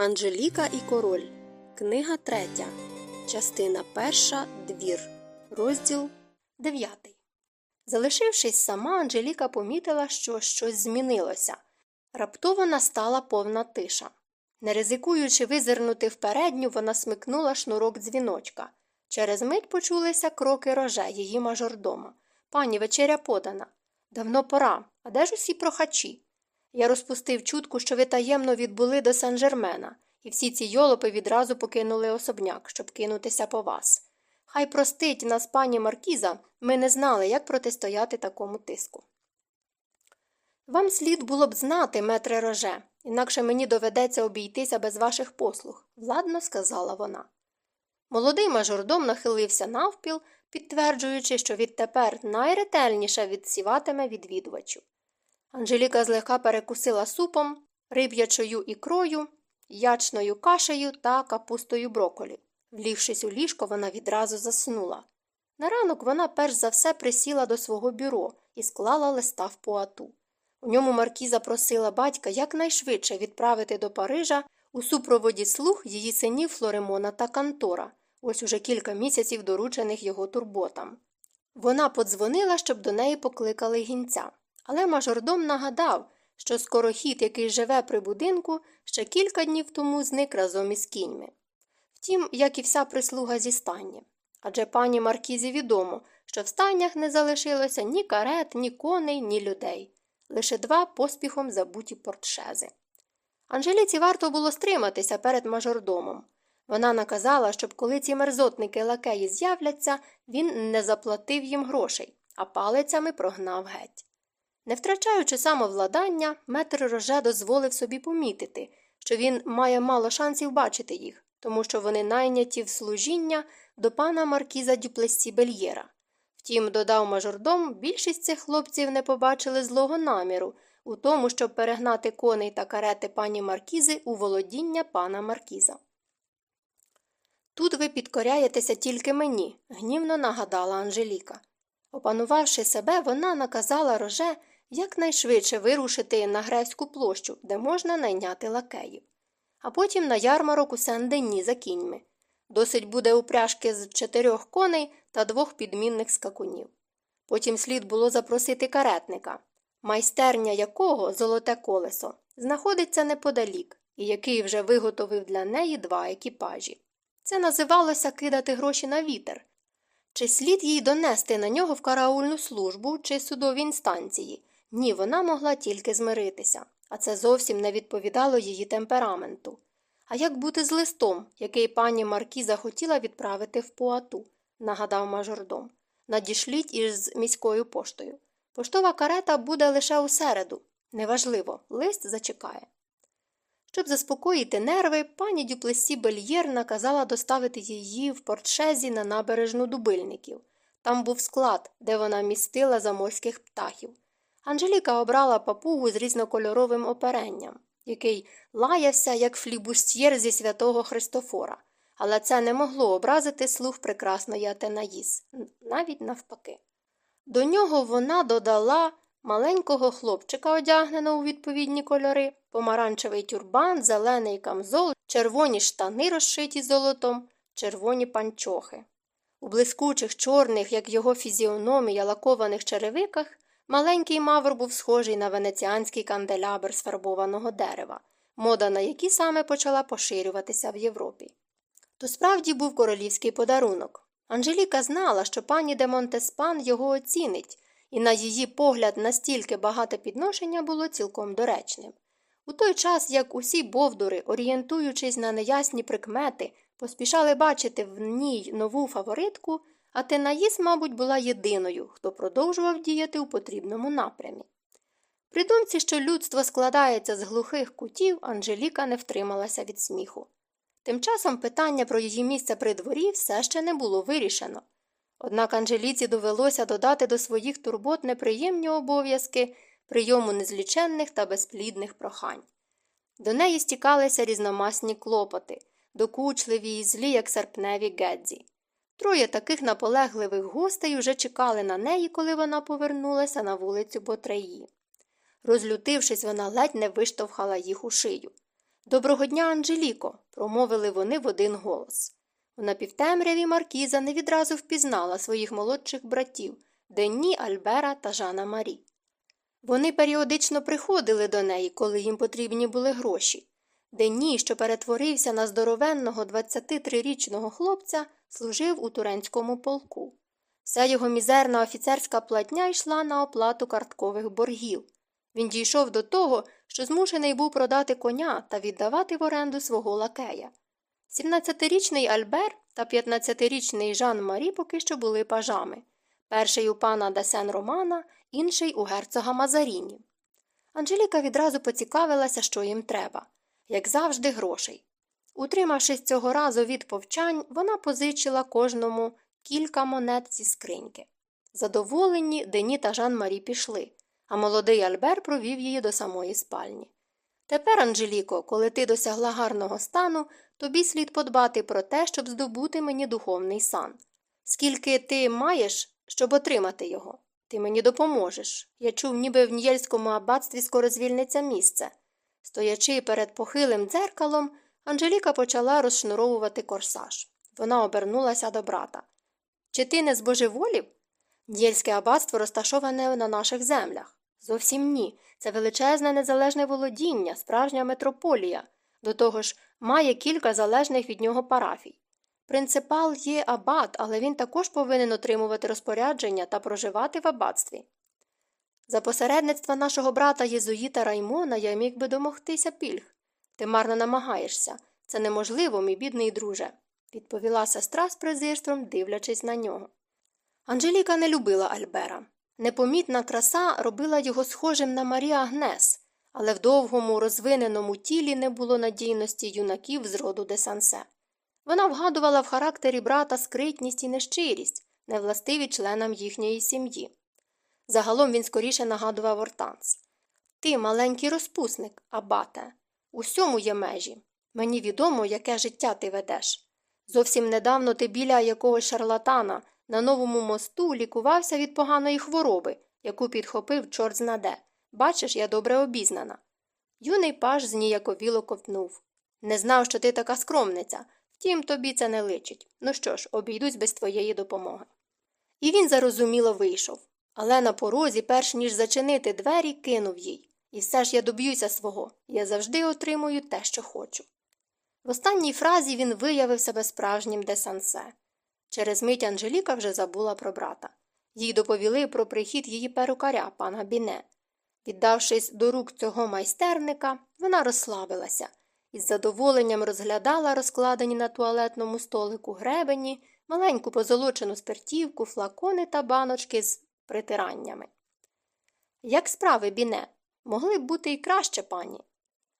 Анжеліка і Король. Книга третя. Частина перша. Двір. Розділ дев'ятий. Залишившись сама, Анжеліка помітила, що щось змінилося. Раптово настала повна тиша. Не ризикуючи визирнути впередню, вона смикнула шнурок дзвіночка. Через мить почулися кроки роже, її мажордома. Пані вечеря подана. Давно пора. А де ж усі прохачі? Я розпустив чутку, що ви таємно відбули до Сен-Жермена, і всі ці йолопи відразу покинули особняк, щоб кинутися по вас. Хай простить нас пані Маркіза, ми не знали, як протистояти такому тиску. Вам слід було б знати, метре роже, інакше мені доведеться обійтися без ваших послуг, владно сказала вона. Молодий мажордом нахилився навпіл, підтверджуючи, що відтепер найретельніше відсіватиме відвідувачу. Анжеліка злегка перекусила супом, риб'ячою ікрою, ячною кашею та капустою броколі. Влівшись у ліжко, вона відразу заснула. На ранок вона перш за все присіла до свого бюро і склала листа в поату. У ньому Маркіза просила батька якнайшвидше відправити до Парижа у супроводі слуг її синів Флоремона та Кантора, ось уже кілька місяців доручених його турботам. Вона подзвонила, щоб до неї покликали гінця. Але мажордом нагадав, що скорохід, який живе при будинку, ще кілька днів тому зник разом із кіньми. Втім, як і вся прислуга зі стання. Адже пані Маркізі відомо, що в стайнях не залишилося ні карет, ні коней, ні людей, лише два поспіхом забуті портшези. Анжеліці варто було стриматися перед мажордомом. Вона наказала, щоб коли ці мерзотники лакеї з'являться, він не заплатив їм грошей, а палицями прогнав геть. Не втрачаючи самовладання, метр роже дозволив собі помітити, що він має мало шансів бачити їх, тому що вони найняті в служіння до пана Маркіза Дюплесі Бельєра. Втім, додав мажордом, більшість цих хлопців не побачили злого наміру у тому, щоб перегнати коней та карети пані Маркізи у володіння пана Маркіза. Тут ви підкоряєтеся тільки мені, гнівно нагадала Анжеліка. Опанувавши себе, вона наказала роже якнайшвидше вирушити на Грецьку площу, де можна найняти лакеїв, а потім на ярмарок у Сен-Дені за кіньми. Досить буде упряжки з чотирьох коней та двох підмінних скакунів. Потім слід було запросити каретника, майстерня якого золоте колесо знаходиться неподалік, і який вже виготовив для неї два екіпажі. Це називалося кидати гроші на вітер. Чи слід їй донести на нього в караульну службу чи судові інстанції, ні, вона могла тільки змиритися, а це зовсім не відповідало її темпераменту. А як бути з листом, який пані Маркіза хотіла відправити в Пуату, нагадав мажордом. Надішліть із міською поштою. Поштова карета буде лише у середу. Неважливо, лист зачекає. Щоб заспокоїти нерви, пані Дюплесі Бельєр наказала доставити її в портшезі на набережну дубильників. Там був склад, де вона містила заморських птахів. Анжеліка обрала папугу з різнокольоровим оперенням, який лаявся, як флібустьєр зі святого Христофора, але це не могло образити слух прекрасної Атенаїс, навіть навпаки. До нього вона додала маленького хлопчика, одягненого у відповідні кольори, помаранчевий тюрбан, зелений камзол, червоні штани, розшиті золотом, червоні панчохи. У блискучих чорних, як його фізіономія, лакованих черевиках. Маленький мавр був схожий на венеціанський канделябр з фарбованого дерева, мода на які саме почала поширюватися в Європі. То справді був королівський подарунок. Анжеліка знала, що пані де Монтеспан його оцінить, і на її погляд настільки багате підношення було цілком доречним. У той час, як усі бовдури, орієнтуючись на неясні прикмети, поспішали бачити в ній нову фаворитку. А Тенаїс, мабуть, була єдиною, хто продовжував діяти у потрібному напрямі. При думці, що людство складається з глухих кутів, Анжеліка не втрималася від сміху. Тим часом питання про її місце при дворі все ще не було вирішено. Однак Анжеліці довелося додати до своїх турбот неприємні обов'язки прийому незліченних та безплідних прохань. До неї стікалися різномасні клопоти, докучливі і злі, як серпневі Гедзі. Троє таких наполегливих гостей уже чекали на неї, коли вона повернулася на вулицю Ботреї. Розлютившись, вона ледь не виштовхала їх у шию. Доброго дня, Анжеліко, промовили вони в один голос. У напівтемряві Маркіза не відразу впізнала своїх молодших братів Денні, Альбера та Жана Марі. Вони періодично приходили до неї, коли їм потрібні були гроші. Денні, що перетворився на здоровенного 23-річного хлопця, служив у туренському полку. Вся його мізерна офіцерська платня йшла на оплату карткових боргів. Він дійшов до того, що змушений був продати коня та віддавати в оренду свого лакея. 17-річний Альбер та 15-річний Жан Марі поки що були пажами. Перший у пана Десен Романа, інший у герцога Мазаріні. Анжеліка відразу поцікавилася, що їм треба, як завжди, грошей. Утримавшись цього разу від повчань, вона позичила кожному кілька монет зі скриньки. Задоволені, Дені та Жан Марі пішли, а молодий Альбер провів її до самої спальні. Тепер, Анжеліко, коли ти досягла гарного стану, тобі слід подбати про те, щоб здобути мені духовний сан. Скільки ти маєш, щоб отримати його? Ти мені допоможеш. Я чув, ніби в Нієльському аббатстві скоро звільниться місце. Стоячи перед похилим дзеркалом, Анжеліка почала розшнуровувати корсаж. Вона обернулася до брата. Чи ти не збожеволів? Нієльське аббатство розташоване на наших землях. Зовсім ні. Це величезне незалежне володіння, справжня метрополія. До того ж, має кілька залежних від нього парафій. Принципал є абат, але він також повинен отримувати розпорядження та проживати в аббатстві. За посередництва нашого брата Єзуїта Раймона я міг би домогтися пільг. Ти марно намагаєшся. Це неможливо, мій бідний друже, відповіла сестра з презирством, дивлячись на нього. Анжеліка не любила Альбера. Непомітна краса робила його схожим на Марія Агнес, але в довгому, розвиненому тілі не було надійності юнаків з роду де Сансе. Вона вгадувала в характері брата скритність і нещирість, невластиві членам їхньої сім'ї. Загалом він скоріше нагадував Ортанс. Ти маленький розпусник, абате. Усьому є межі. Мені відомо, яке життя ти ведеш. Зовсім недавно ти біля якогось шарлатана на новому мосту лікувався від поганої хвороби, яку підхопив чорт знаде. Бачиш, я добре обізнана. Юний паж зніяковіло ковтнув. Не знав, що ти така скромниця, втім, тобі це не личить. Ну що ж, обійдусь без твоєї допомоги. І він зарозуміло вийшов. Але на порозі, перш ніж зачинити двері, кинув їй. І все ж я доб'юся свого, я завжди отримую те, що хочу. В останній фразі він виявив себе справжнім десансе. Через мить Анжеліка вже забула про брата. Їй доповіли про прихід її перукаря, пана Біне. Віддавшись до рук цього майстерника, вона розслабилася і з задоволенням розглядала розкладені на туалетному столику гребені, маленьку позолочену спиртівку, флакони та баночки з притираннями. Як справи, Біне, могли б бути і краще, пані.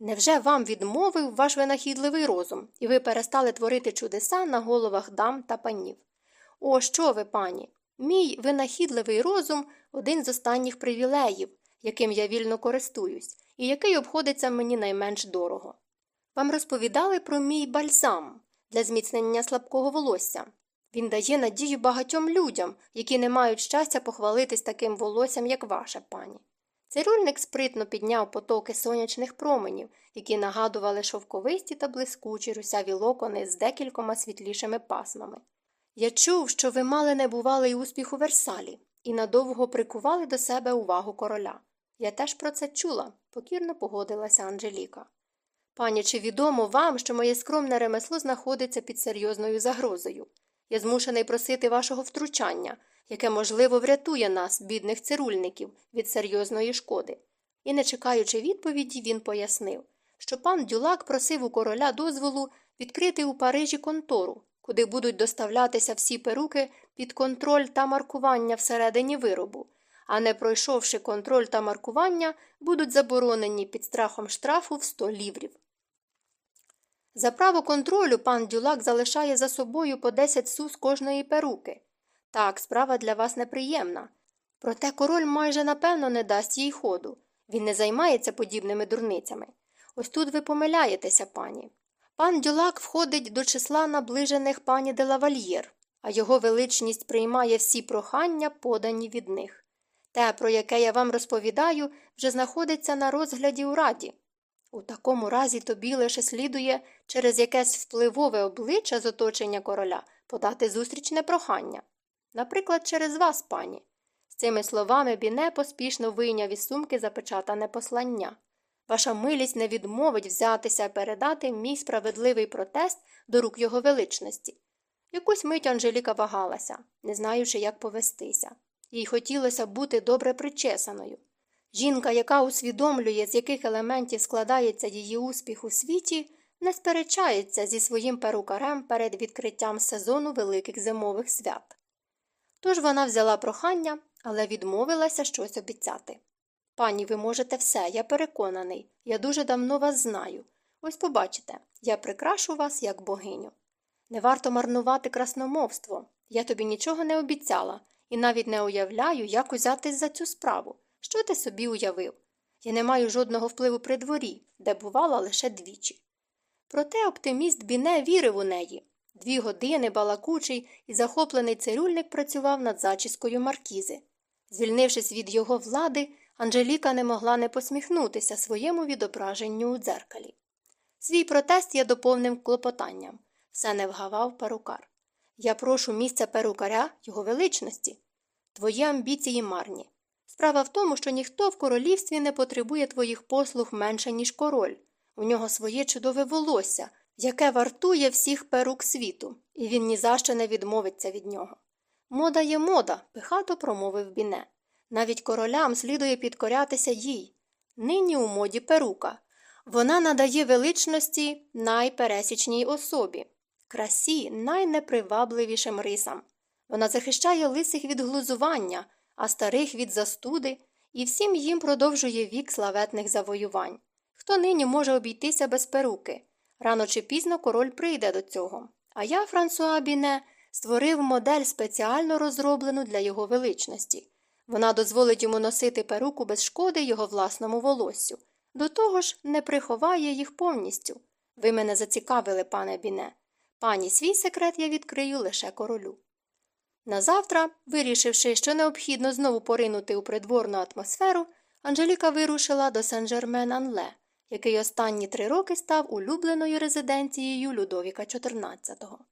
Невже вам відмовив ваш винахідливий розум, і ви перестали творити чудеса на головах дам та панів? О, що ви, пані? Мій винахідливий розум один з останніх привілеїв, яким я вільно користуюсь, і який обходиться мені найменш дорого. Вам розповідали про мій бальзам для зміцнення слабкого волосся. Він дає надію багатьом людям, які не мають щастя похвалитись таким волоссям, як ваше, пані. Цирюльник спритно підняв потоки сонячних променів, які нагадували шовковисті та блискучі русяві локони з декількома світлішими пасмами. Я чув, що ви мали небувалий успіх у Версалі і надовго прикували до себе увагу короля. Я теж про це чула, покірно погодилася Анжеліка. Пані, чи відомо вам, що моє скромне ремесло знаходиться під серйозною загрозою? Я змушений просити вашого втручання, яке, можливо, врятує нас, бідних цирульників, від серйозної шкоди. І, не чекаючи відповіді, він пояснив, що пан Дюлак просив у короля дозволу відкрити у Парижі контору, куди будуть доставлятися всі перуки під контроль та маркування всередині виробу, а не пройшовши контроль та маркування, будуть заборонені під страхом штрафу в 100 ліврів. За право контролю пан Дюлак залишає за собою по 10 су з кожної перуки. Так, справа для вас неприємна. Проте король майже напевно не дасть їй ходу. Він не займається подібними дурницями. Ось тут ви помиляєтеся, пані. Пан Дюлак входить до числа наближених пані Делавальєр, а його величність приймає всі прохання, подані від них. Те, про яке я вам розповідаю, вже знаходиться на розгляді у раді. У такому разі тобі лише слідує через якесь впливове обличчя з оточення короля подати зустрічне прохання. Наприклад, через вас, пані. З цими словами Біне поспішно вийняв із сумки запечатане послання. Ваша милість не відмовить взятися передати мій справедливий протест до рук його величності. Якусь мить Анжеліка вагалася, не знаючи, як повестися. Їй хотілося бути добре причесаною. Жінка, яка усвідомлює, з яких елементів складається її успіх у світі, не сперечається зі своїм перукарем перед відкриттям сезону великих зимових свят. Тож вона взяла прохання, але відмовилася щось обіцяти. Пані, ви можете все, я переконаний, я дуже давно вас знаю. Ось побачите, я прикрашу вас як богиню. Не варто марнувати красномовство. Я тобі нічого не обіцяла і навіть не уявляю, як узятись за цю справу. Що ти собі уявив? Я не маю жодного впливу при дворі, де бувала лише двічі. Проте оптиміст Біне вірив у неї. Дві години балакучий і захоплений цирюльник працював над зачіскою маркізи. Звільнившись від його влади, Анжеліка не могла не посміхнутися своєму відображенню у дзеркалі. Свій протест є доповним клопотанням. Все не вгавав перукар. Я прошу місця перукаря його величності. Твої амбіції марні. Справа в тому, що ніхто в королівстві не потребує твоїх послуг менше, ніж король. У нього своє чудове волосся, яке вартує всіх перук світу, і він ні за що не відмовиться від нього. Мода є мода, пихато промовив Біне. Навіть королям слідує підкорятися їй. Нині у моді перука. Вона надає величності найпересічній особі, красі найнепривабливішим рисам. Вона захищає лисих від глузування, а старих від застуди, і всім їм продовжує вік славетних завоювань. Хто нині може обійтися без перуки? Рано чи пізно король прийде до цього. А я, Франсуа Біне, створив модель спеціально розроблену для його величності. Вона дозволить йому носити перуку без шкоди його власному волоссю. До того ж, не приховає їх повністю. Ви мене зацікавили, пане Біне. Пані свій секрет я відкрию лише королю. Назавтра, вирішивши, що необхідно знову поринути у придворну атмосферу, Анжеліка вирушила до Сен-Жермен-Анле, який останні три роки став улюбленою резиденцією Людовіка XIV.